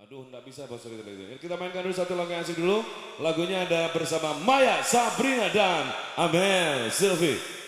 Aduh, nggak bisa bahasa itu. Kita mainkan dulu satu lagu yang asik dulu. Lagunya ada bersama Maya, Sabrina, dan Amel Sylvie.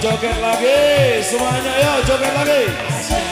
Joget lagi. Semuanya ya joget lagi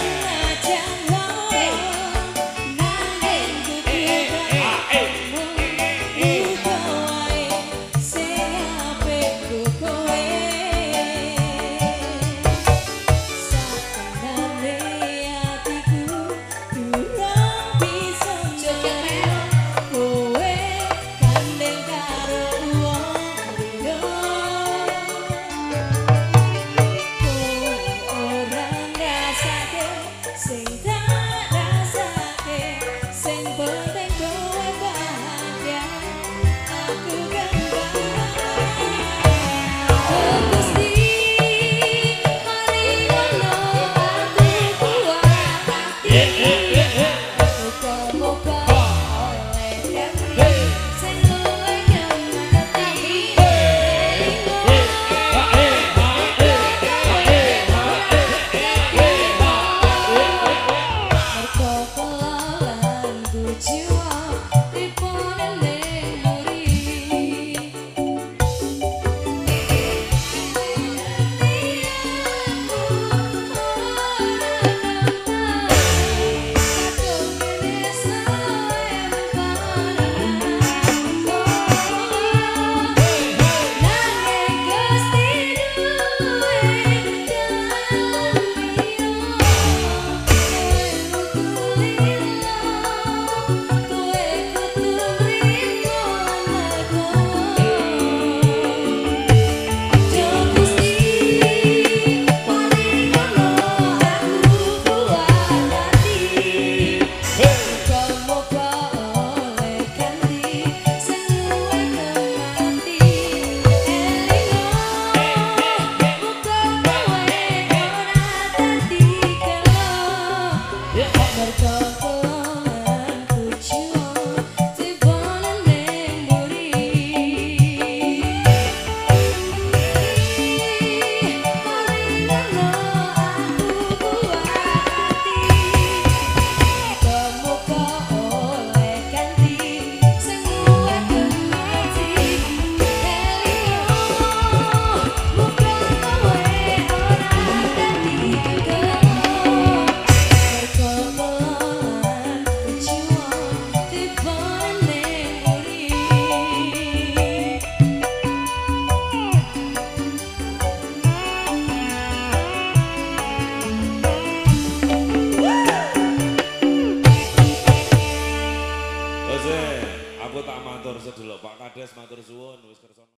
mais madrugadores